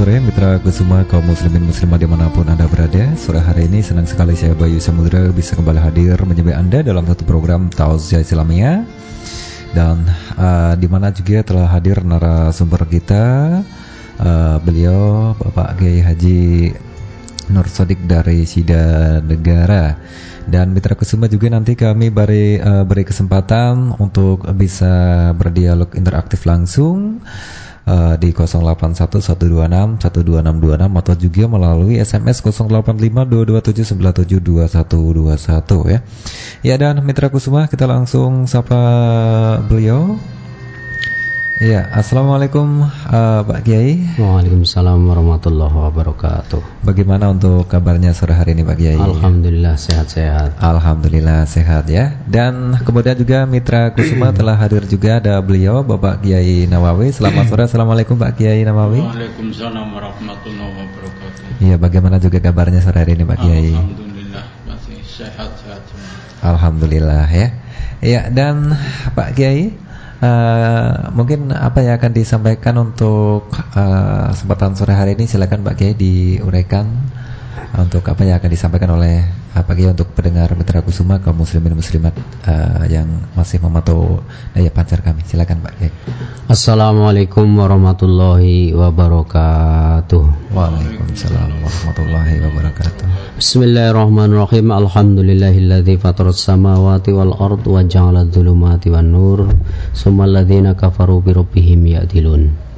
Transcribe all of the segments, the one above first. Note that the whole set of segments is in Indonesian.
sore Mitra Kusuma kaum muslimin muslimah di mana pun anda berada. Sore hari ini senang sekali saya Bayu Samudra Bisa kembali hadir menyebut anda dalam satu program Tausiah Islamiyah Dan uh, di mana juga telah hadir narasumber kita uh, Beliau Bapak Kiai Haji Nur Sodik dari Sida Negara. Dan Mitra Kusuma juga nanti kami beri, uh, beri kesempatan untuk bisa berdialog interaktif langsung uh, di 0811261226 atau juga melalui SMS 085227972121 ya. Ya dan Mitra Kusuma kita langsung sapa beliau. Iya, assalamualaikum uh, Pak Kiai. Waalaikumsalam warahmatullahi wabarakatuh. Bagaimana untuk kabarnya sore hari ini Pak Kiai? Alhamdulillah sehat-sehat. Alhamdulillah sehat ya. Dan kemudian juga Mitra Kusuma telah hadir juga ada beliau Bapak Kiai Nawawi. Selamat sore, assalamualaikum Pak Kiai Nawawi. Waalaikumsalam warahmatullahi wabarakatuh. Iya, bagaimana juga kabarnya sore hari ini Pak Kiai? Alhamdulillah masih sehat-sehat. Alhamdulillah ya. Iya dan Pak Kiai Uh, mungkin apa yang akan disampaikan untuk uh, kesempatan sore hari ini silakan Mbak Kiai diuraikan untuk apa yang akan disampaikan oleh apa Kiai untuk pendengar Mitra Kusuma kaum muslimin muslimat uh, yang masih memantau daya pancar kami silakan Mbak Kiai. Assalamualaikum warahmatullahi wabarakatuh. Waalaikumsalam warahmatullahi wabarakatuh. Bismillahirrahmanirrahim. Alhamdulillahilladzi fataras samawati wal ard wa ja'ala dzulumati wan nur. Summal ladzina kafaru bi rabbihim ya'dilun.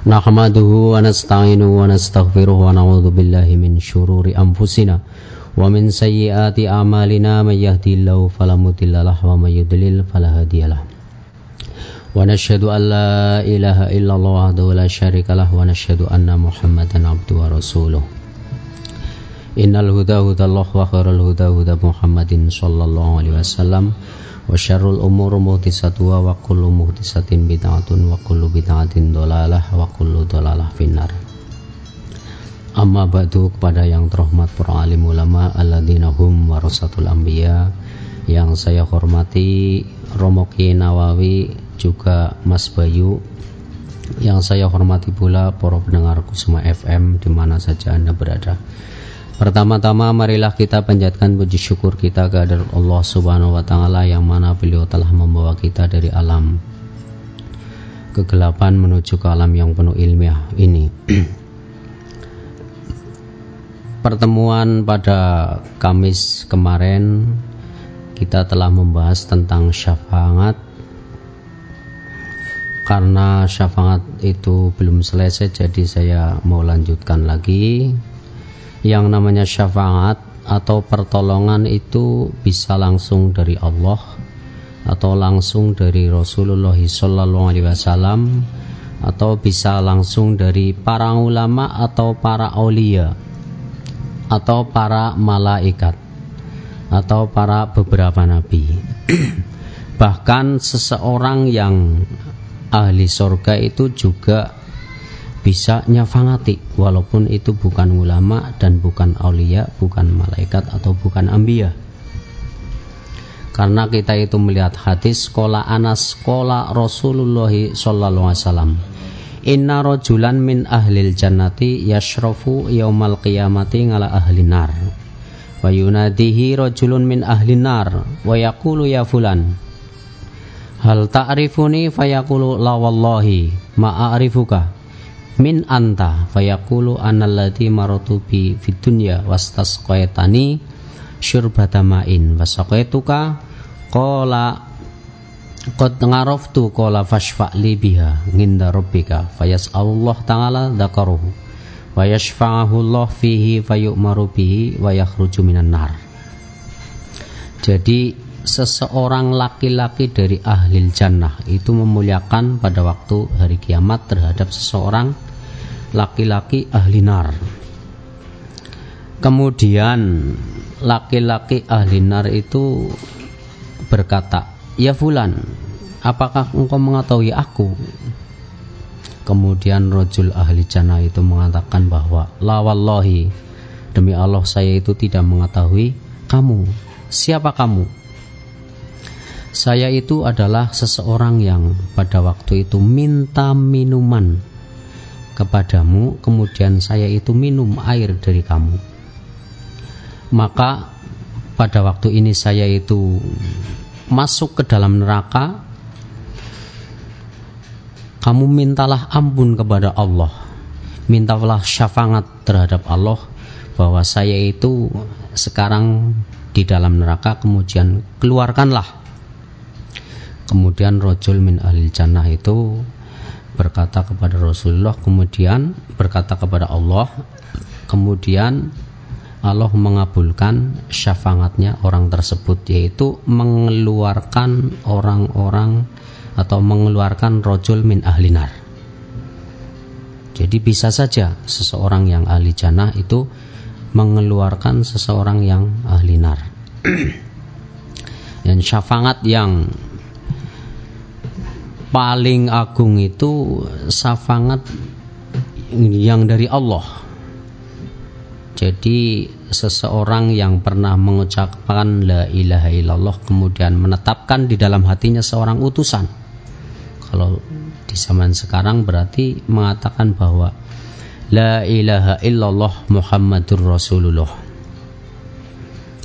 Nahmaduhu wa nasta'inuhu wa nastaghfiruhu wa na'udzu billahi min syururi anfusina wa min sayyiati a'malina may yahdihillahu fala mudilla lahu wa may yudlil fala hadiyalah. Wa nashhadu an la ilaha illallah wahdahu la syarika lah wa nashhadu anna Muhammadan abduhu wa rasuluh. Innal huda hudallah wa khairul huda huda Wa syarrul umur muhtisatuha wa kullu muhtisatin bid'atun wa kullu bid'atin dolalah wa kullu dolalah finnar Amma ba'du kepada yang terhormat para alim ulama alladzina hum warasatul anbiya yang saya hormati Romoki Nawawi juga Mas Bayu yang saya hormati pula para pendengar Kusuma FM di mana saja Anda berada. Pertama-tama marilah kita panjatkan puji syukur kita kehadirat Allah Subhanahu wa taala yang mana beliau telah membawa kita dari alam kegelapan menuju ke alam yang penuh ilmiah ini. Pertemuan pada Kamis kemarin kita telah membahas tentang syafaat karena syafaat itu belum selesai jadi saya mau lanjutkan lagi yang namanya syafaat atau pertolongan itu bisa langsung dari Allah atau langsung dari Rasulullah Sallallahu Alaihi Wasallam atau bisa langsung dari para ulama atau para aulia atau para malaikat atau para beberapa nabi. Bahkan seseorang yang ahli surga itu juga bisa nyafangati walaupun itu bukan ulama dan bukan aulia, bukan malaikat atau bukan ambia. Karena kita itu melihat hadis sekolah anas sekolah Rasulullah sallallahu alaihi wasallam. Inna rojulan min ahlil jannati yashrafu yaumal qiyamati ngala ahli nar. Wa yunadihi rojulun min ahli nar wa yaqulu ya fulan. Hal ta'rifuni fayaqulu la wallahi ma a'rifuka min anta fayaqulu annalladzi maratu bi fid dunya wastasqaitani syurbata ma'in wasaqaituka qala qad ngaraftu qala fashfa' li biha nginda rabbika fayas'alullah ta'ala dzakaruhu wa yashfa'ahu Allah fihi fayu'maru bihi wa yakhruju minan nar. Jadi seseorang laki-laki dari ahli jannah itu memuliakan pada waktu hari kiamat terhadap seseorang laki-laki ahli nar. Kemudian laki-laki ahli nar itu berkata, "Ya fulan, apakah engkau mengetahui aku?" Kemudian rojul ahli jannah itu mengatakan bahwa, "La wallahi, demi Allah saya itu tidak mengetahui kamu. Siapa kamu?" Saya itu adalah seseorang yang pada waktu itu minta minuman kepadamu, kemudian saya itu minum air dari kamu. Maka pada waktu ini saya itu masuk ke dalam neraka. Kamu mintalah ampun kepada Allah. Mintalah syafaat terhadap Allah bahwa saya itu sekarang di dalam neraka kemudian keluarkanlah Kemudian rojul min ahli jannah itu berkata kepada Rasulullah, kemudian berkata kepada Allah, kemudian Allah mengabulkan syafaatnya orang tersebut yaitu mengeluarkan orang-orang atau mengeluarkan rojul min ahlinar. Jadi bisa saja seseorang yang ahli jannah itu mengeluarkan seseorang yang ahli nar. Dan syafaat yang paling agung itu syafaat yang dari Allah. Jadi seseorang yang pernah mengucapkan la ilaha illallah kemudian menetapkan di dalam hatinya seorang utusan. Kalau di zaman sekarang berarti mengatakan bahwa la ilaha illallah Muhammadur Rasulullah.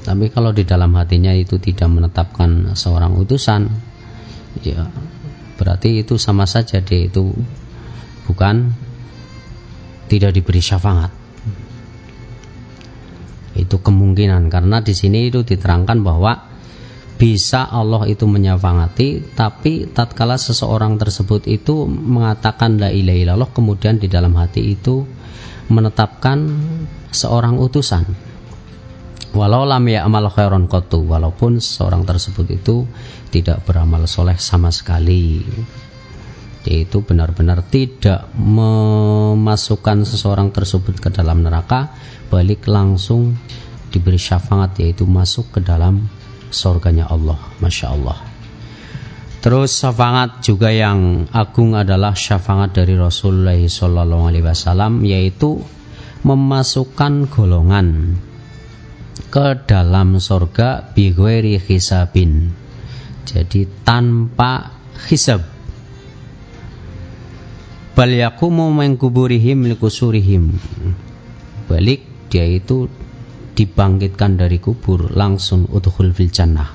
Tapi kalau di dalam hatinya itu tidak menetapkan seorang utusan, ya berarti itu sama saja dia itu bukan tidak diberi syafaat. Itu kemungkinan karena di sini itu diterangkan bahwa bisa Allah itu menyafangati tapi tatkala seseorang tersebut itu mengatakan la ilaha illallah kemudian di dalam hati itu menetapkan seorang utusan walau lam ya amal khairon kotu walaupun seorang tersebut itu tidak beramal soleh sama sekali. Yaitu benar-benar tidak memasukkan seseorang tersebut ke dalam neraka balik langsung diberi syafaat yaitu masuk ke dalam surganya Allah Masya Allah. Terus syafaat juga yang agung adalah syafaat dari Rasulullah SAW yaitu memasukkan golongan ke dalam surga bigweri hisabin. Jadi tanpa hisab. Bal yakumu mengkuburihim likusurihim balik dia itu dibangkitkan dari kubur langsung udhul fil jannah.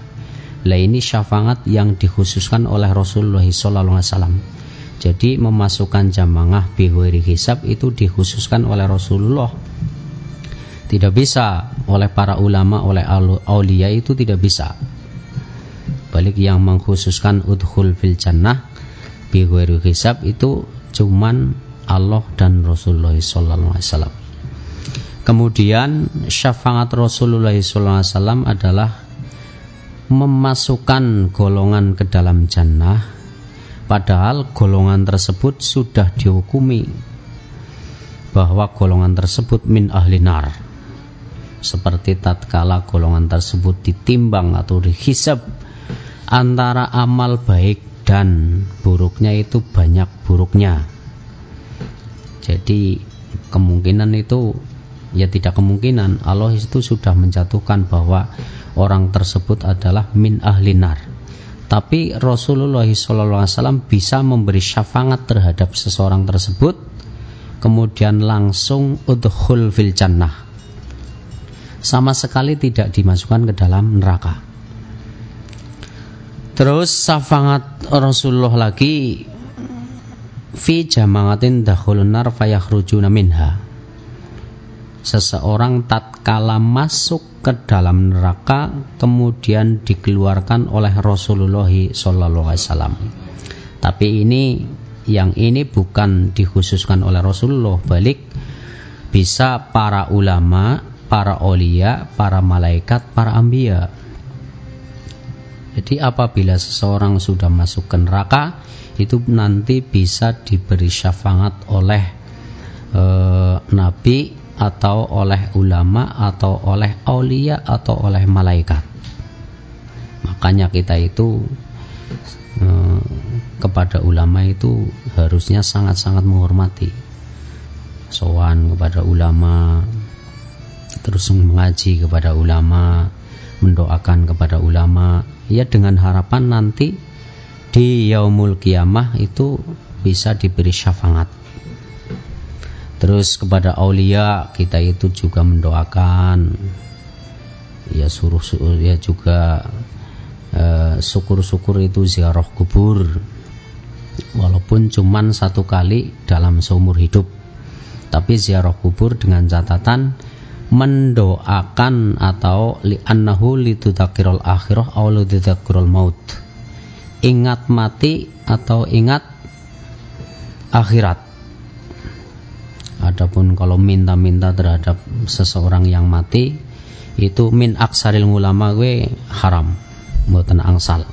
Lah ini syafaat yang dikhususkan oleh Rasulullah SAW jadi memasukkan jamaah bihwiri hisab itu dikhususkan oleh Rasulullah tidak bisa oleh para ulama, oleh aulia itu tidak bisa. Balik yang mengkhususkan udhul fil jannah bi hisab itu cuman Allah dan Rasulullah wasallam. Kemudian syafaat Rasulullah wasallam adalah memasukkan golongan ke dalam jannah padahal golongan tersebut sudah dihukumi bahwa golongan tersebut min ahli nar seperti tatkala golongan tersebut ditimbang atau dihisab antara amal baik dan buruknya itu banyak buruknya. Jadi kemungkinan itu ya tidak kemungkinan Allah itu sudah menjatuhkan bahwa orang tersebut adalah min ahlinar tapi Rasulullah SAW bisa memberi syafaat terhadap seseorang tersebut kemudian langsung udhul fil jannah sama sekali tidak dimasukkan ke dalam neraka. Terus syafaat Rasulullah lagi fi jamaatin dakhulun nar fayakhrujuna minha. Seseorang tatkala masuk ke dalam neraka kemudian dikeluarkan oleh Rasulullah sallallahu alaihi wasallam. Tapi ini yang ini bukan dikhususkan oleh Rasulullah, balik bisa para ulama para olia, para malaikat, para ambia. Jadi apabila seseorang sudah masuk ke neraka, itu nanti bisa diberi syafaat oleh e, nabi atau oleh ulama atau oleh aulia atau oleh malaikat. Makanya kita itu e, kepada ulama itu harusnya sangat-sangat menghormati. Sowan kepada ulama, terus mengaji kepada ulama, mendoakan kepada ulama, ya dengan harapan nanti di yaumul kiamah itu bisa diberi syafaat. Terus kepada aulia kita itu juga mendoakan. Ya suruh ya juga eh, syukur-syukur itu ziarah kubur. Walaupun cuman satu kali dalam seumur hidup. Tapi ziarah kubur dengan catatan mendoakan atau li annahu litudzakkirul akhirah aw litudzakkirul maut. Ingat mati atau ingat akhirat. Adapun kalau minta-minta terhadap seseorang yang mati itu min aksaril ulama gue haram mboten angsal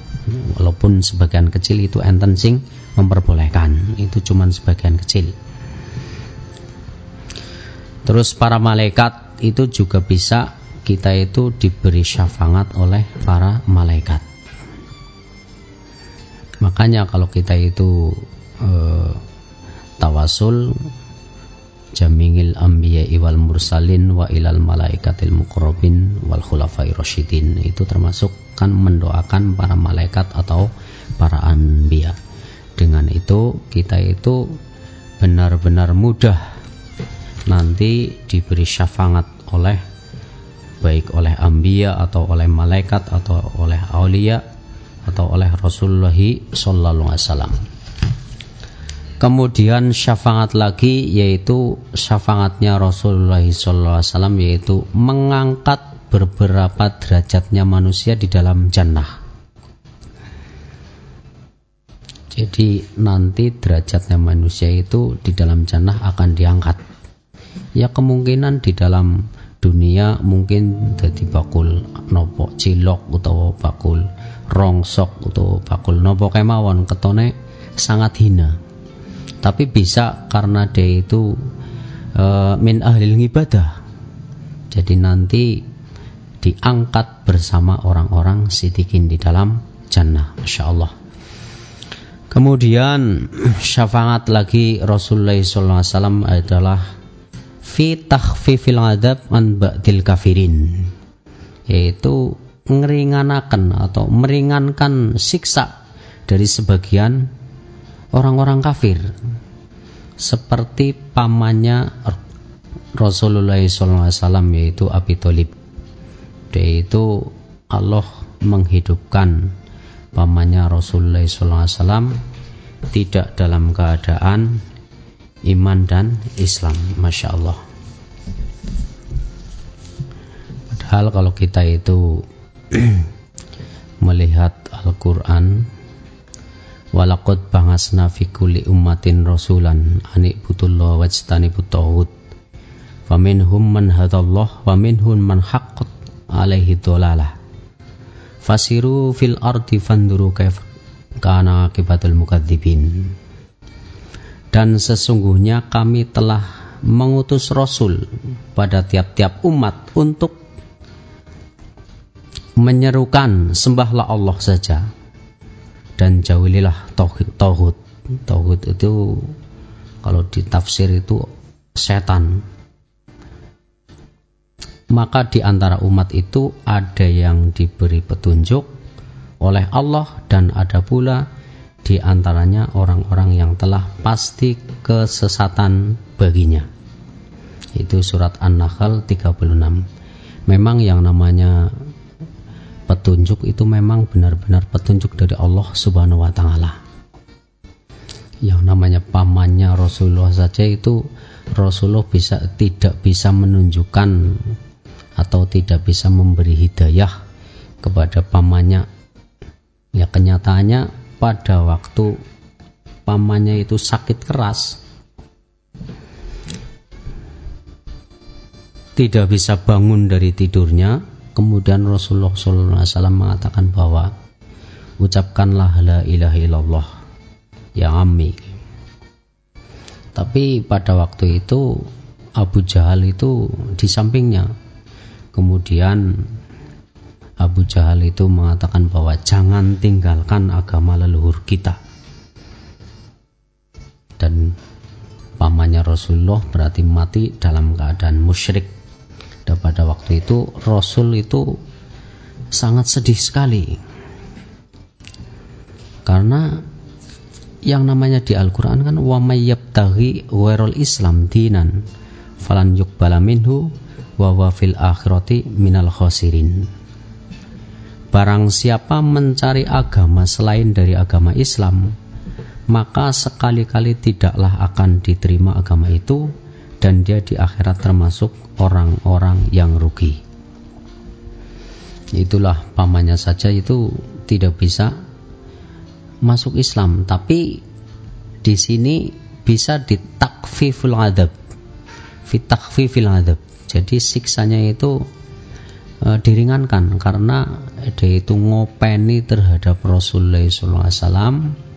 walaupun sebagian kecil itu enten sing memperbolehkan itu cuman sebagian kecil terus para malaikat itu juga bisa kita itu diberi syafaat oleh para malaikat. Makanya kalau kita itu e, tawasul jamingil anbiya wal mursalin wa ilal malaikatil muqrabin wal khulafai rasyidin itu termasuk kan mendoakan para malaikat atau para anbiya. Dengan itu kita itu benar-benar mudah nanti diberi syafaat oleh baik oleh ambia atau oleh malaikat atau oleh aulia atau oleh Rasulullah sallallahu alaihi wasallam. Kemudian syafaat lagi yaitu syafaatnya Rasulullah sallallahu alaihi wasallam yaitu mengangkat beberapa derajatnya manusia di dalam jannah. Jadi nanti derajatnya manusia itu di dalam jannah akan diangkat ya kemungkinan di dalam dunia mungkin jadi bakul nopo cilok atau bakul rongsok atau bakul nopo kemawon. Ketone sangat hina. Tapi bisa karena dia itu e, min ahli ibadah jadi nanti diangkat bersama orang-orang sidikin di dalam jannah Masya Allah kemudian syafaat lagi Rasulullah SAW adalah fi takhfifil adab an ba'dil kafirin. Yaitu meringankan atau meringankan siksa dari sebagian orang-orang kafir. Seperti pamannya Rasulullah SAW yaitu Abi Thalib. Dia itu Allah menghidupkan pamannya Rasulullah SAW tidak dalam keadaan iman dan Islam Masya Allah. Padahal kalau kita itu melihat Al-Quran Walakut bangasna fi kulli ummatin rasulan anik butullah wajtani butawud Faminhum man hadallah Waminhum man haqqat alaihi dolalah Fasiru fil ardi fanduru kaif kana akibatul mukadzibin Dan sesungguhnya kami telah mengutus Rasul pada tiap-tiap umat untuk menyerukan sembahlah Allah saja. Dan jauhilah tauhid tauhid. Itu kalau ditafsir itu setan. Maka di antara umat itu ada yang diberi petunjuk oleh Allah dan ada pula di antaranya orang-orang yang telah pasti kesesatan baginya itu surat An-Nahl 36 memang yang namanya petunjuk itu memang benar-benar petunjuk dari Allah Subhanahu wa taala. Yang namanya pamannya Rasulullah saja itu Rasulullah bisa tidak bisa menunjukkan atau tidak bisa memberi hidayah kepada pamannya. Ya kenyataannya pada waktu pamannya itu sakit keras tidak bisa bangun dari tidurnya Kemudian Rasulullah SAW mengatakan bahwa ucapkanlah la ilaha illallah ya ammi. Tapi pada waktu itu Abu Jahal itu di sampingnya. Kemudian Abu Jahal itu mengatakan bahwa jangan tinggalkan agama leluhur kita. Dan pamannya Rasulullah berarti mati dalam keadaan musyrik dan pada waktu itu Rasul itu sangat sedih sekali Karena yang namanya di Al-Quran kan wa mayyabtaghi ghairul Islam dinan falan yuqbala minhu wa wa fil akhirati minal khosirin. Barang siapa mencari agama selain dari agama Islam, maka sekali-kali tidaklah akan diterima agama itu dan dia di akhirat termasuk orang-orang yang rugi. Itulah pamannya saja itu tidak bisa masuk Islam, tapi di sini bisa ditakfiful adab. Fitakfifil adab. Jadi siksanya itu e, diringankan karena dia itu ngopeni terhadap Rasulullah SAW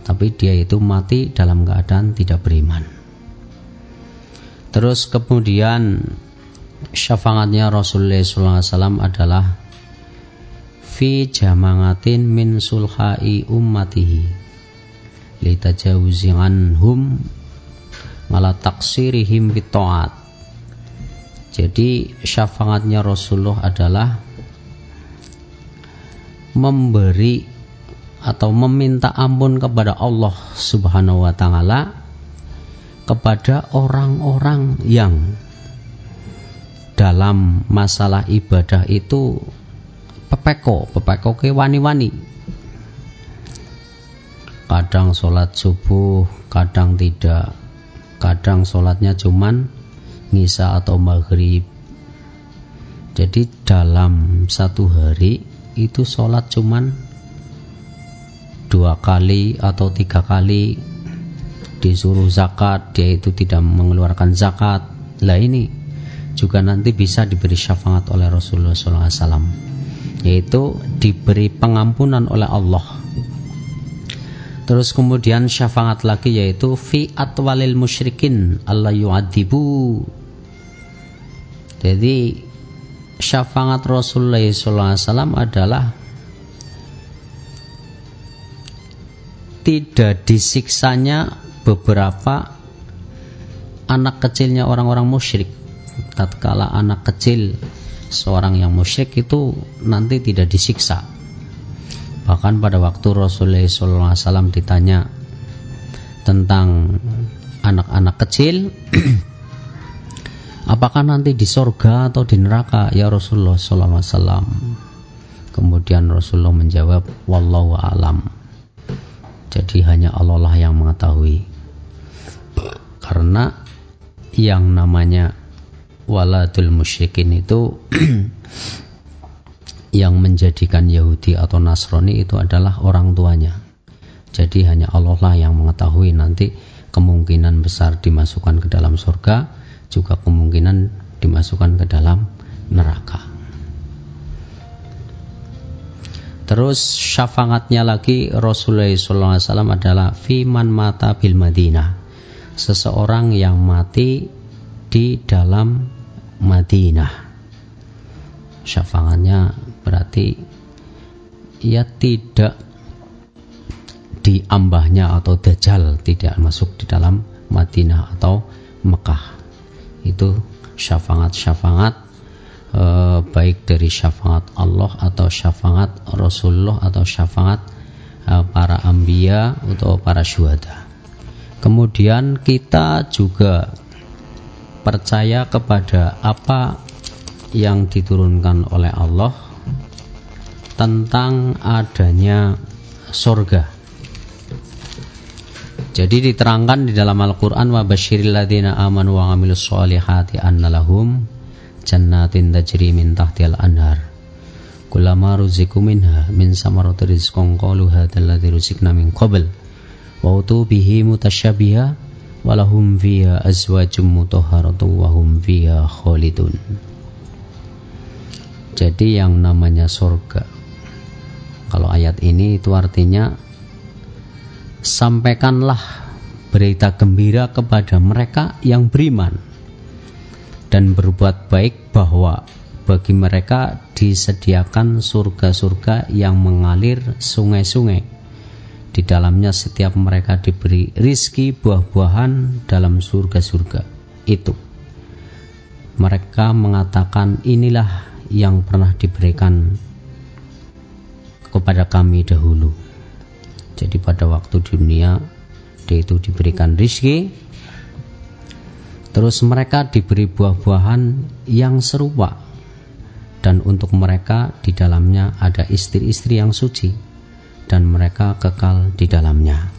tapi dia itu mati dalam keadaan tidak beriman. Terus kemudian syafaatnya Rasulullah SAW adalah fi jamangatin min sulhai ummatihi litajawuzi anhum ala taksirihim bitoat jadi syafaatnya Rasulullah adalah memberi atau meminta ampun kepada Allah Subhanahu wa taala kepada orang-orang yang dalam masalah ibadah itu pepeko pepeko ke wani-wani. Kadang sholat subuh kadang tidak. Kadang sholatnya cuman ngisa atau maghrib jadi dalam satu hari itu sholat cuman dua kali atau tiga kali disuruh zakat dia itu tidak mengeluarkan zakat lah ini juga nanti bisa diberi syafaat oleh Rasulullah SAW yaitu diberi pengampunan oleh Allah. Terus kemudian syafaat lagi yaitu fi atwalil musyrikin Allah yu'adibu. Jadi syafaat Rasulullah SAW adalah tidak disiksanya beberapa anak kecilnya orang-orang musyrik tatkala anak kecil seorang yang musyrik itu nanti tidak disiksa. Bahkan pada waktu Rasulullah SAW ditanya tentang anak-anak kecil, apakah nanti di sorga atau di neraka? Ya Rasulullah SAW. Kemudian Rasulullah menjawab, Wallahu alam. Jadi hanya Allah lah yang mengetahui. Karena yang namanya waladul musyrikin itu yang menjadikan Yahudi atau Nasrani itu adalah orang tuanya. Jadi hanya Allah lah yang mengetahui nanti kemungkinan besar dimasukkan ke dalam surga, juga kemungkinan dimasukkan ke dalam neraka. Terus syafaatnya lagi Rasulullah SAW adalah fiman mata bil Madinah. Seseorang yang mati di dalam Madinah. Syafaatnya berarti ia tidak diambahnya atau dajjal tidak masuk di dalam Madinah atau Mekah. Itu syafaat-syafaat e, baik dari syafaat Allah atau syafaat Rasulullah atau syafaat e, para ambia atau para syuhada. Kemudian kita juga percaya kepada apa yang diturunkan oleh Allah tentang adanya surga. Jadi diterangkan di dalam Al-Qur'an wa basyiril ladzina amanu wa 'amilus solihati annalahum jannatin tajri min tahtihal anhar. Kullama ruziku minha min samarati rizqan qalu hadzal ladzi ruzikna min qabl wa utu bihi mutasyabiha walahum fiha azwajum mutahharatu wa hum fiha khalidun. Jadi yang namanya surga. Kalau ayat ini itu artinya sampaikanlah berita gembira kepada mereka yang beriman dan berbuat baik bahwa bagi mereka disediakan surga-surga yang mengalir sungai-sungai di dalamnya setiap mereka diberi rizki buah-buahan dalam surga-surga itu. Mereka mengatakan inilah yang pernah diberikan kepada kami dahulu. Jadi pada waktu dunia dia itu diberikan rizki, terus mereka diberi buah-buahan yang serupa dan untuk mereka di dalamnya ada istri-istri yang suci dan mereka kekal di dalamnya.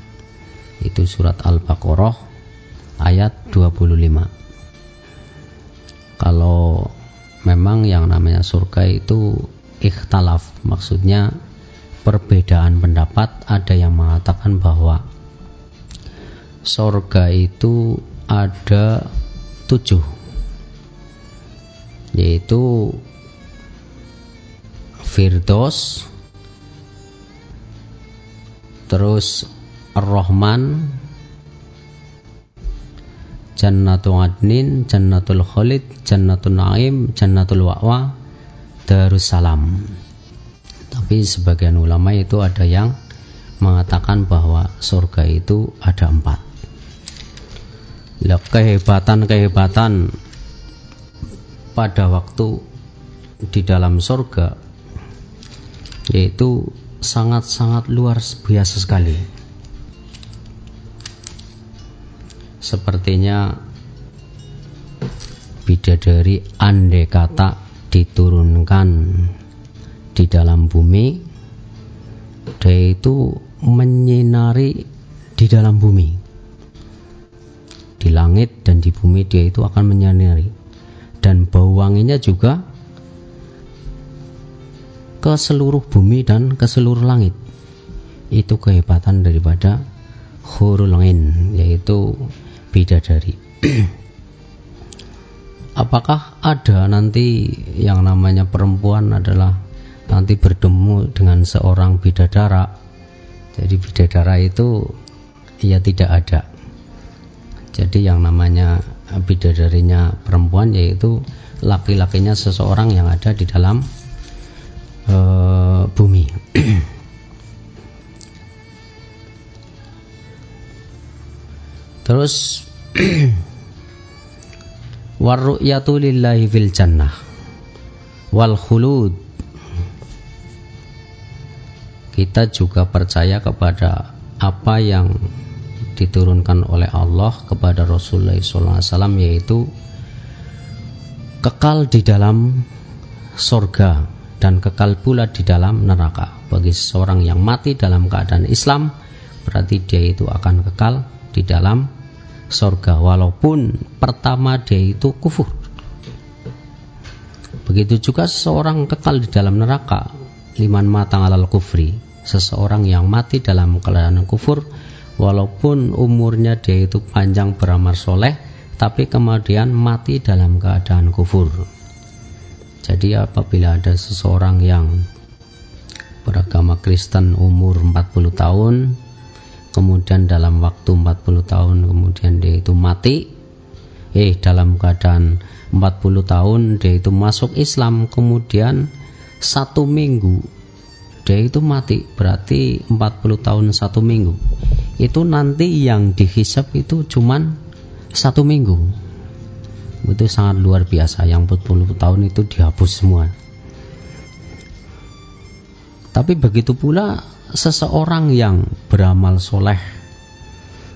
Itu surat Al-Baqarah ayat 25. Kalau memang yang namanya surga itu ikhtalaf, maksudnya perbedaan pendapat ada yang mengatakan bahwa surga itu ada tujuh yaitu Firdos terus Ar-Rahman Jannatul Adnin, Jannatul Khalid, Jannatul Naim, Jannatul Wa'wa, Darussalam. Tapi sebagian ulama itu ada yang mengatakan bahwa surga itu ada empat. Kehebatan-kehebatan pada waktu di dalam surga yaitu sangat-sangat luar biasa sekali. Sepertinya bidadari andai kata diturunkan di dalam bumi dia itu menyinari di dalam bumi. Di langit dan di bumi dia itu akan menyinari. Dan bau wanginya juga ke seluruh bumi dan ke seluruh langit. Itu kehebatan daripada hurul ain yaitu bidadari. Apakah ada nanti yang namanya perempuan adalah nanti bertemu dengan seorang bidadara. Jadi bidadara itu ya tidak ada. Jadi yang namanya bidadarinya perempuan yaitu laki-lakinya seseorang yang ada di dalam uh, bumi. Terus warru'yatu lillahi fil jannah wal khulud kita juga percaya kepada apa yang diturunkan oleh Allah kepada Rasulullah SAW yaitu kekal di dalam sorga dan kekal pula di dalam neraka. Bagi seorang yang mati dalam keadaan Islam berarti dia itu akan kekal di dalam sorga walaupun pertama dia itu kufur. Begitu juga seseorang kekal di dalam neraka liman matang alal kufri. Seseorang yang mati dalam keadaan kufur walaupun umurnya dia itu panjang beramal soleh tapi kemudian mati dalam keadaan kufur. Jadi apabila ada seseorang yang beragama Kristen umur 40 tahun kemudian dalam waktu 40 tahun kemudian dia itu mati eh dalam keadaan 40 tahun dia itu masuk Islam kemudian satu minggu. Dia itu mati berarti 40 tahun satu minggu. Itu nanti yang dihisap itu cuman satu minggu. Itu sangat luar biasa yang 40 tahun itu dihapus semua. Tapi begitu pula seseorang yang beramal soleh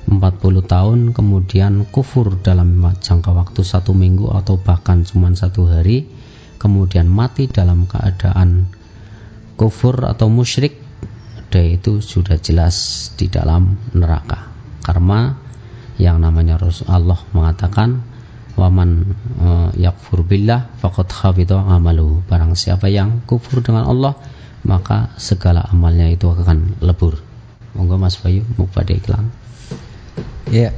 40 tahun kemudian kufur dalam jangka waktu satu minggu atau bahkan cuma satu hari kemudian mati dalam keadaan kufur atau musyrik dia itu sudah jelas di dalam neraka karena yang namanya Allah mengatakan waman uh, yakfur billah faqad khabita amalu barang siapa yang kufur dengan Allah maka segala amalnya itu akan lebur. Monggo Mas Bayu mau pada iklan. Ya,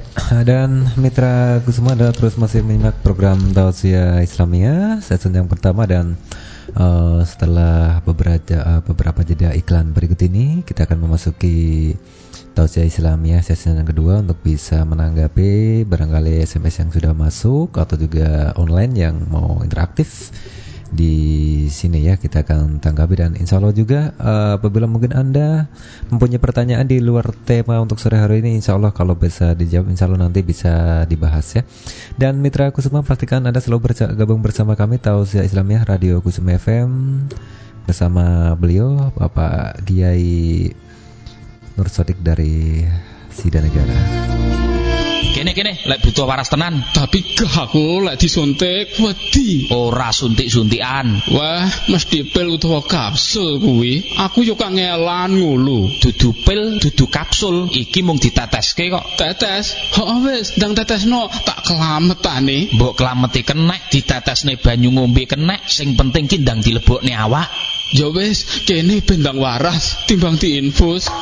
dan Mitra Kusuma adalah terus masih menyimak program Tausiah Islamia season yang pertama dan uh, setelah beberapa uh, beberapa jeda iklan berikut ini kita akan memasuki Tausiah Islamia season yang kedua untuk bisa menanggapi barangkali SMS yang sudah masuk atau juga online yang mau interaktif di sini ya kita akan tanggapi. Dan insya Allah juga uh, apabila mungkin anda mempunyai pertanyaan di luar tema untuk sore hari ini insya Allah kalau bisa dijawab insya Allah nanti bisa dibahas ya. Dan mitra Kusuma pastikan anda selalu bergabung bersama kami Tausiah Islamiyah Radio Kusuma FM bersama beliau Bapak Kiai Nur Sodik dari Sidanegara. Kene kene lek butuh waras tenan. Tapi gak aku lek disuntik wedi. Ora suntik-suntikan. Wah, mesti pil utawa kapsul kuwi. Aku yo kak ngelan ngono. Dudu pil, dudu kapsul. Iki mung diteteske kok. Tetes. Heeh wis, ndang tetesno tak kelametane. Mbok kelameti kenek, ditetesne banyu ngombe kenek, sing penting ki ndang dilebokne awak. Ya wis, kene bendang waras timbang diinfus.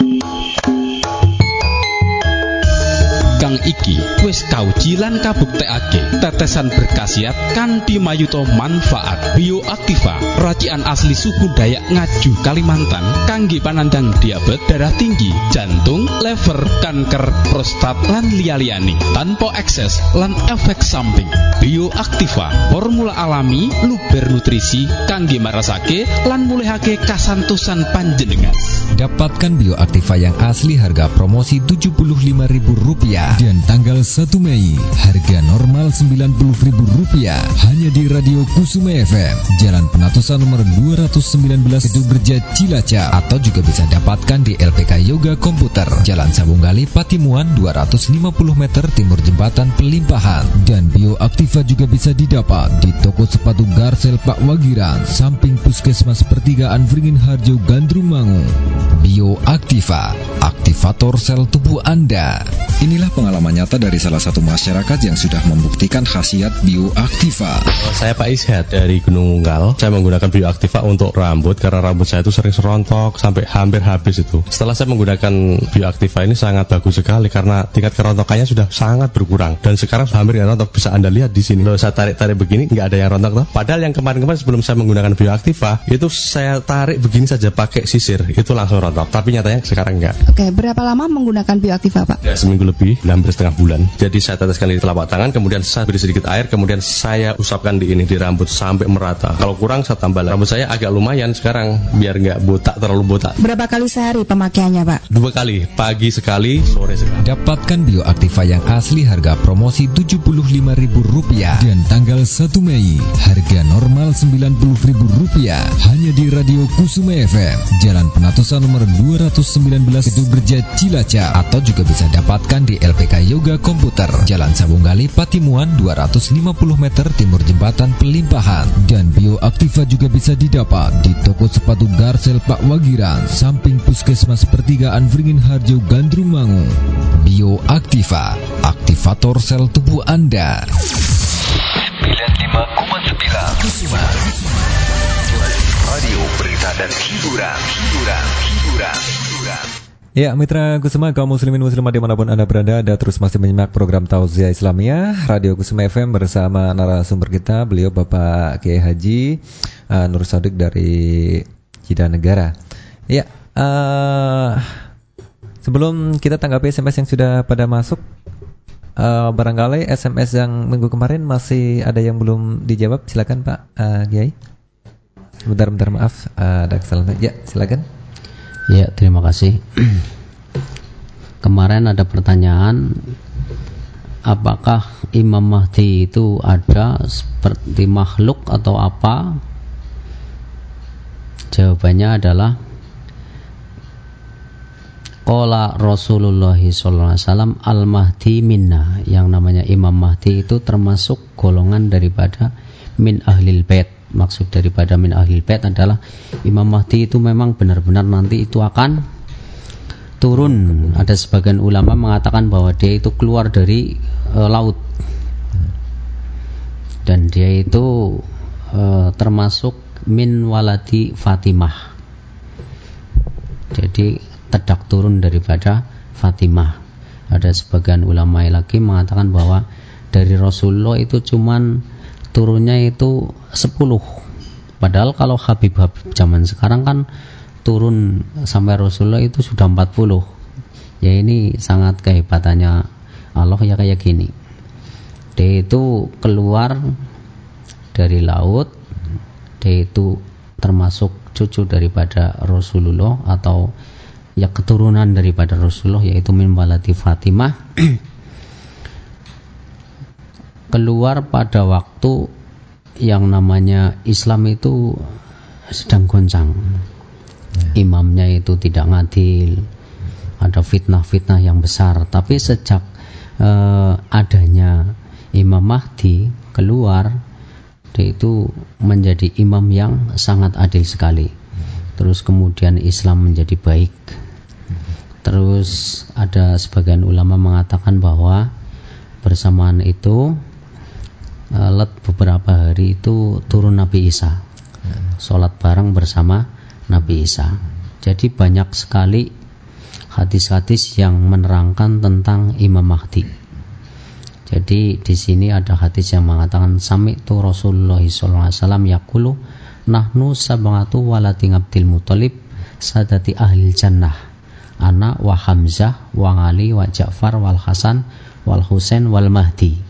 Kang iki wis kauji lan kabuktekake tetesan berkasiat kanthi mayuta manfaat bioaktiva. Racikan asli suku Dayak Ngaju Kalimantan kangge panandang diabetes darah tinggi jantung liver kanker prostat lan liya-liyane tanpa ekses lan efek samping. Bioaktiva formula alami luber nutrisi kangge marasake lan mulihake kasantosan panjenengan. Dapatkan bioaktiva yang asli harga promosi Rp75.000 dan tanggal 1 Mei harga normal Rp90.000 hanya di Radio Kusuma FM Jalan Penatusan nomor 219 Gedung Gerja Cilacap. Atau juga bisa dapatkan di LPK Yoga Komputer. Jalan Sabunggali Patimuan 250 meter timur jembatan Pelimpahan. Dan bioaktiva juga bisa didapat di toko sepatu Garsel Pak Wagiran. Samping Puskesmas Pertigaan Vringin Harjo Gandrung Mangu. Bioaktiva, aktivator sel tubuh Anda. Inilah pengalaman nyata dari salah satu masyarakat yang sudah membuktikan khasiat bioaktiva. Saya Pak Ishat dari Gunung Unggal. Saya menggunakan bioaktiva untuk rambut karena rambut saya itu sering serontok sampai hampir habis itu. Setelah saya menggunakan bioaktiva ini sangat bagus sekali karena tingkat kerontokannya sudah sangat berkurang dan sekarang hampir nggak rontok. Bisa Anda lihat di sini. Kalau saya tarik-tarik begini nggak ada yang rontok toh. Padahal yang kemarin-kemarin sebelum saya menggunakan bioaktiva itu saya tarik begini saja pakai sisir itu langsung rontok. Tapi nyatanya sekarang enggak. Oke, berapa lama menggunakan bioaktiva, Pak? Ya, seminggu lebih, hampir setengah bulan. Jadi saya teteskan di telapak tangan, kemudian saya beri sedikit air, kemudian saya usapkan di ini di rambut sampai merata. Kalau kurang saya tambah lagi. Rambut saya agak lumayan sekarang, biar nggak botak terlalu botak. Berapa kali sehari pemakaiannya, Pak? Dua kali, pagi sekali, sore sekali. Dapatkan bioaktiva yang asli harga promosi Rp75.000 dan tanggal 1 Mei harga normal Rp90.000 hanya di Radio Kusuma FM Jalan Penatusan nomor 219 Gedung Gerja Cilacap atau juga bisa dapatkan di LPK Yoga Komputer Jalan Sabunggali Patimuan 250 meter timur jembatan Pelimpahan. Dan bioaktiva juga bisa didapat di toko sepatu Garsel Pak Wagiran samping Puskesmas Pertigaan Vringin Harjo Gandrung Mangu Bioaktiva aktivator sel tubuh Anda. 95,9 Kusuma. Radio berita dan hiburan, hiburan, hiburan, hiburan. Ya, mitra Kusuma, kaum muslimin muslimat di mana pun Anda berada, Anda terus masih menyimak program Tausiah Islamiyah, Radio Kusuma FM bersama narasumber kita, beliau Bapak Kiai Haji uh, Nur Sadik dari Cida Negara. Ya, uh, sebelum kita tanggapi SMS yang sudah pada masuk, uh, barangkali SMS yang minggu kemarin masih ada yang belum dijawab, silakan Pak uh, Kiai. Sebentar, bentar maaf, uh, ada kesalahan. Ya, silakan. Ya, terima kasih. Kemarin ada pertanyaan apakah Imam Mahdi itu ada seperti makhluk atau apa? Jawabannya adalah Qala Rasulullah SAW Al-Mahdi minna Yang namanya Imam Mahdi itu termasuk golongan daripada Min ahlil bait Maksud daripada min ahlil bait adalah Imam Mahdi itu memang benar-benar nanti itu akan turun. Ada sebagian ulama mengatakan bahwa dia itu keluar dari e, laut. Dan dia itu e, termasuk min waladi Fatimah. Jadi tedak turun daripada Fatimah. Ada sebagian ulama lagi mengatakan bahwa dari Rasulullah itu cuman turunnya itu 10. Padahal kalau Habib-Habib zaman sekarang kan turun sampai Rasulullah itu sudah 40. Ya ini sangat kehebatannya Allah ya kayak gini. Dia itu keluar dari laut, dia itu termasuk cucu daripada Rasulullah atau ya keturunan daripada Rasulullah yaitu min waladi Fatimah keluar pada waktu yang namanya Islam itu sedang goncang. Imamnya itu tidak ngadil, ada fitnah-fitnah yang besar. Tapi sejak eh, adanya Imam Mahdi keluar, dia itu menjadi imam yang sangat adil sekali. Terus kemudian Islam menjadi baik. Terus ada sebagian ulama mengatakan bahwa bersamaan itu let beberapa hari itu turun Nabi Isa. Sholat bareng bersama Nabi Isa. Jadi banyak sekali hadis-hadis yang menerangkan tentang Imam Mahdi. Jadi di sini ada hadis yang mengatakan sami tu Rasulullah SAW yakulu nahnu sabangatu walati Abdul Muthalib sadati ahli jannah. Anak wa Hamzah wa Ali wa Ja'far wal Hasan wal Husain wal Mahdi.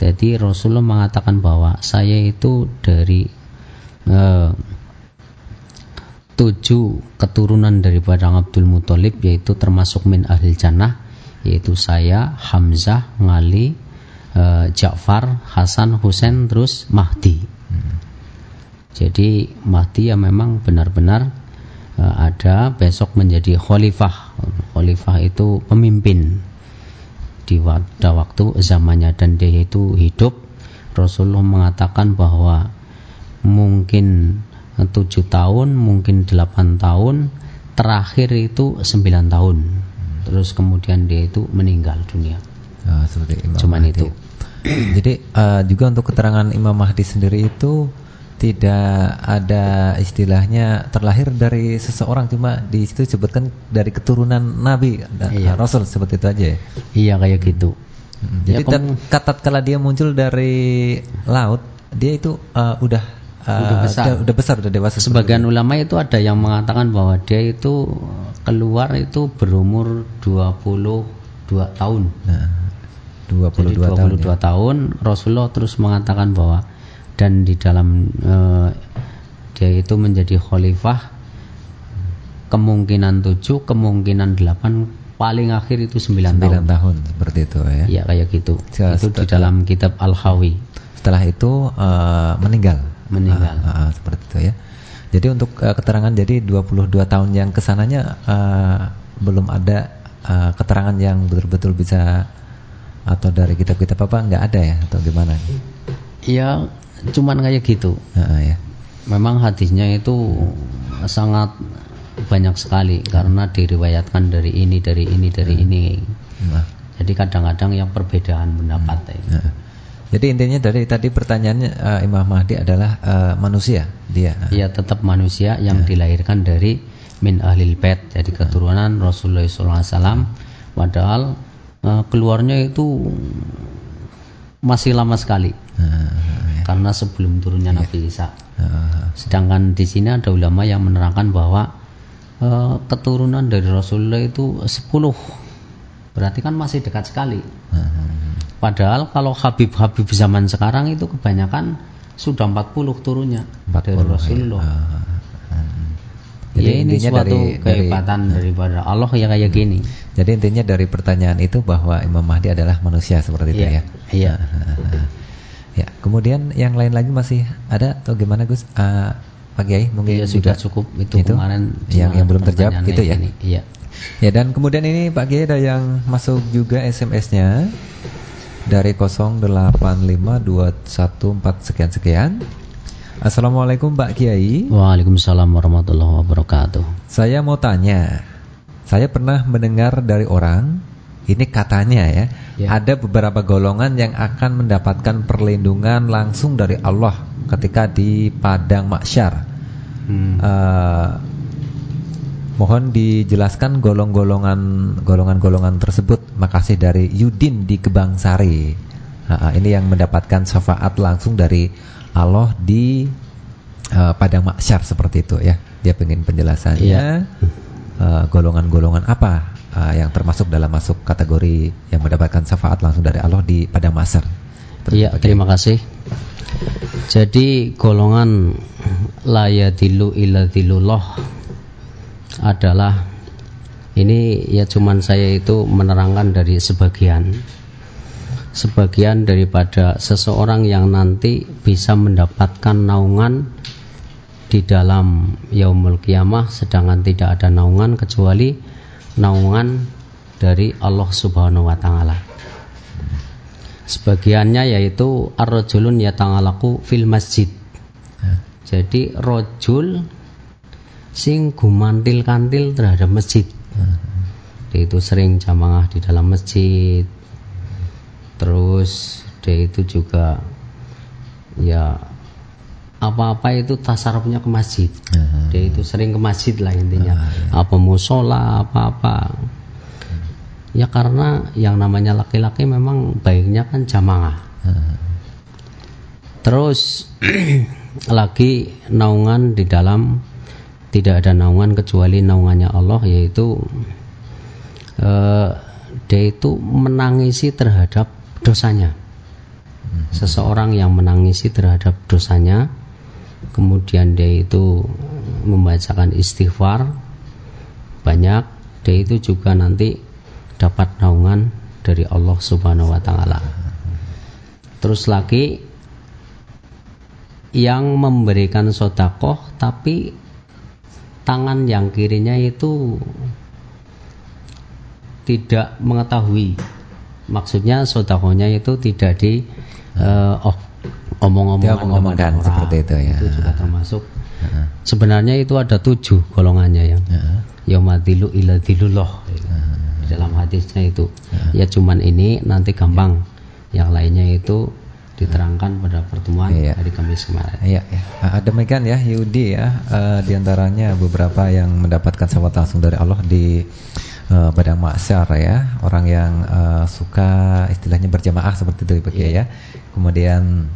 Jadi Rasulullah mengatakan bahwa saya itu dari eh, tujuh keturunan daripada Abdul Muthalib yaitu termasuk min ahli jannah yaitu saya Hamzah, Ali, eh, Ja'far, Hasan, Husain terus Mahdi. Jadi Mahdi ya memang benar-benar eh, ada besok menjadi khalifah. Khalifah itu pemimpin pada waktu zamannya dan dia itu hidup Rasulullah mengatakan bahwa mungkin tujuh tahun mungkin delapan tahun terakhir itu sembilan tahun. Terus kemudian dia itu meninggal dunia. Ah, seperti Imam cuman Mahdi. itu. Jadi eh, juga untuk keterangan Imam Mahdi sendiri itu tidak ada istilahnya terlahir dari seseorang cuma di situ disebutkan dari keturunan Nabi dan Iya. Rasul seperti itu aja ya. iya kayak gitu Hmm, Ya, Jadi kamu- tat- kala dia muncul dari laut dia itu eh, udah Udah besar. Udah, udah besar udah dewasa. sebagian ulama itu ada yang mengatakan bahwa dia itu keluar itu berumur 22 tahun Nah, 22 Jadi 22 tahun. ya. tahun Rasulullah terus mengatakan bahwa dan di dalam eh, dia itu menjadi khalifah kemungkinan 7 kemungkinan 8 paling akhir itu 9 tahun 9 tahun seperti itu ya. ya kayak gitu Ya, itu di setelah- dalam kitab Al-Hawi Setelah itu eh, meninggal. Meninggal. Ah, ah, seperti itu ya. Jadi untuk eh, keterangan jadi 22 tahun yang ke sananya eh, belum ada eh, keterangan yang betul-betul bisa atau dari kitab-kitab apa nggak ada ya atau gimana? ya cuman kayak gitu ya. memang hadisnya itu sangat banyak sekali karena diriwayatkan dari ini dari ini dari ini Nah, jadi kadang-kadang yang perbedaan pendapat ya. nah. Jadi intinya dari tadi pertanyaannya eh, Imam Mahdi adalah eh, manusia dia. Ia tetap manusia yang dilahirkan dari min ahlil bait jadi keturunan Rasulullah SAW padahal eh, keluarnya itu masih lama sekali ya. Karena sebelum turunnya Nabi Isa Ah, sedangkan di sini ada ulama yang menerangkan bahwa eh, keturunan dari Rasulullah itu 10 berarti kan masih dekat sekali ah, padahal kalau Habib-Habib zaman sekarang itu kebanyakan sudah 40 turunnya 40, dari ya. Rasulullah Ah, ah. Jadi ya ini intinya suatu dari- dari- kehebatan daripada Allah ya kayak gini. Jadi intinya dari pertanyaan itu bahwa Imam Mahdi adalah manusia seperti itu Iya, ya. iya. Ya. Kemudian yang lain lagi masih ada atau gimana Gus? Ah, Pak Kiai mungkin Ya sudah cukup itu, kemarin yang yang belum terjawab gitu ya. ini. Iya. Ya dan kemudian ini Pak Kiai ada yang masuk juga SMS-nya dari 085214 sekian sekian. Assalamualaikum Pak Kiai. Waalaikumsalam warahmatullahi wabarakatuh. Saya mau tanya, saya pernah mendengar dari orang, ini katanya ya, Ya. ada beberapa golongan yang akan mendapatkan perlindungan langsung dari Allah ketika di padang maksyar. Hmm. Eh, mohon dijelaskan golong-golongan golongan-golongan tersebut. Makasih dari Yudin di Kebangsari. Ha, ini yang mendapatkan syafaat langsung dari Allah di eh, padang maksyar seperti itu ya. Dia pengen penjelasannya. Iya. Eh, golongan-golongan apa eh, yang termasuk dalam masuk kategori yang mendapatkan syafaat langsung dari Allah di mahsyar. Seperti Iya, terima kasih. Jadi golongan layadilu iladilullah adalah ini ya cuman saya itu menerangkan dari sebagian sebagian daripada seseorang yang nanti bisa mendapatkan naungan di dalam yaumul kiamah sedangkan tidak ada naungan kecuali naungan dari Allah Subhanahu wa taala. Sebagiannya yaitu ar-rajulun yatangalaku fil masjid. Jadi rojul sing gumantil kantil terhadap masjid. Dia itu sering jamaah di dalam masjid. Terus dia itu juga ya apa-apa itu tasarufnya ke masjid. Dia itu sering ke masjid lah intinya. Apa musola, apa-apa. Ya karena yang namanya laki-laki memang baiknya kan jamaah. Terus lagi naungan di dalam tidak ada naungan kecuali naungannya Allah yaitu eh, dia itu menangisi terhadap dosanya. Seseorang yang menangisi terhadap dosanya kemudian dia itu membacakan istighfar banyak dia itu juga nanti dapat naungan dari Allah Subhanahu wa taala. Terus lagi yang memberikan sodakoh tapi tangan yang kirinya itu tidak mengetahui maksudnya sodakohnya itu tidak di uh, oh, omong-omongan Dia seperti itu ya. itu juga termasuk. Sebenarnya itu ada tujuh golongannya ya. Yaumadilu ila dilullah di dalam hadisnya itu. Ya cuman ini nanti gampang. Yang lainnya itu diterangkan pada pertemuan Iya. hari Kamis kemarin. Iya, ya. Ah, demikian ya Yudi ya. Eh, di antaranya beberapa yang mendapatkan syafaat langsung dari Allah di eh, Padang Masyar ya. Orang yang eh, suka istilahnya berjamaah seperti itu Pak Kiai ya. Kemudian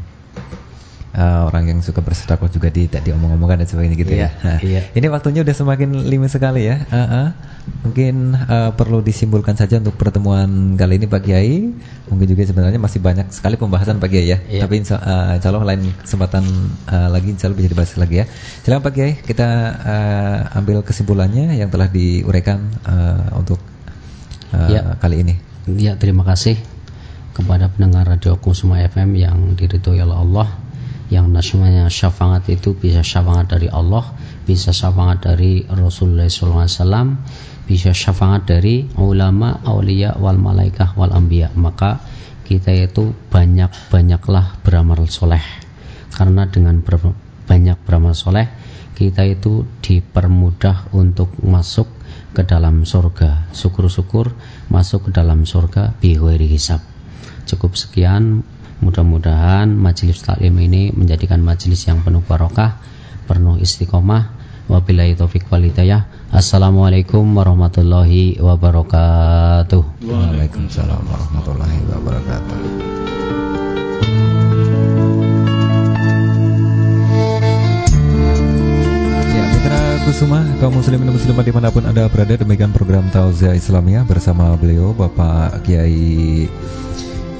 eh, orang yang suka bersedekah juga di tadi omong-omongan dan sebagainya gitu Iya, ya. Nah, iya. Ini waktunya udah semakin lima sekali ya. Ah, ah. Mungkin eh, perlu disimpulkan saja untuk pertemuan kali ini Pak Kiai. Mungkin juga sebenarnya masih banyak sekali pembahasan Pak Kiai ya. Iya. Tapi insya, eh, insya Allah lain kesempatan eh, lagi insya Allah bisa dibahas lagi ya. Silakan Pak Kiai, kita eh, ambil kesimpulannya yang telah diuraikan eh, untuk eh, Ya. kali ini. Ya terima kasih kepada pendengar Radio Kusuma FM yang diridhoi oleh Allah yang namanya syafaat itu bisa syafaat dari Allah bisa syafaat dari Rasulullah SAW bisa syafaat dari ulama, aulia, wal malaikah, wal anbiya. Maka kita itu banyak-banyaklah beramal soleh. Karena dengan ber- banyak beramal soleh kita itu dipermudah untuk masuk ke dalam surga. Syukur-syukur masuk ke dalam surga bighairi hisab cukup sekian. Mudah-mudahan majelis taklim ini menjadikan majelis yang penuh barokah penuh istiqomah. Wabillahi taufik wal hidayah. Assalamualaikum warahmatullahi wabarakatuh. Waalaikumsalam warahmatullahi wabarakatuh. Ya, Mitra Kusuma, kaum muslimin dan muslimat di mana pun Anda berada Demikian program Tauziah Islamiyah bersama beliau Bapak Kiai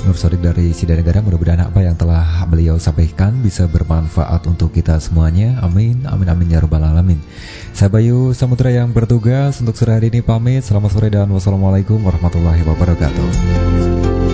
Nur Sodik dari Sidanegara Mudah-mudahan apa yang telah beliau sampaikan bisa bermanfaat untuk kita semuanya. Amin, amin, amin ya rabbal alamin. Saya Bayu Samudra yang bertugas untuk sore hari ini pamit. Selamat sore dan wassalamualaikum warahmatullahi wabarakatuh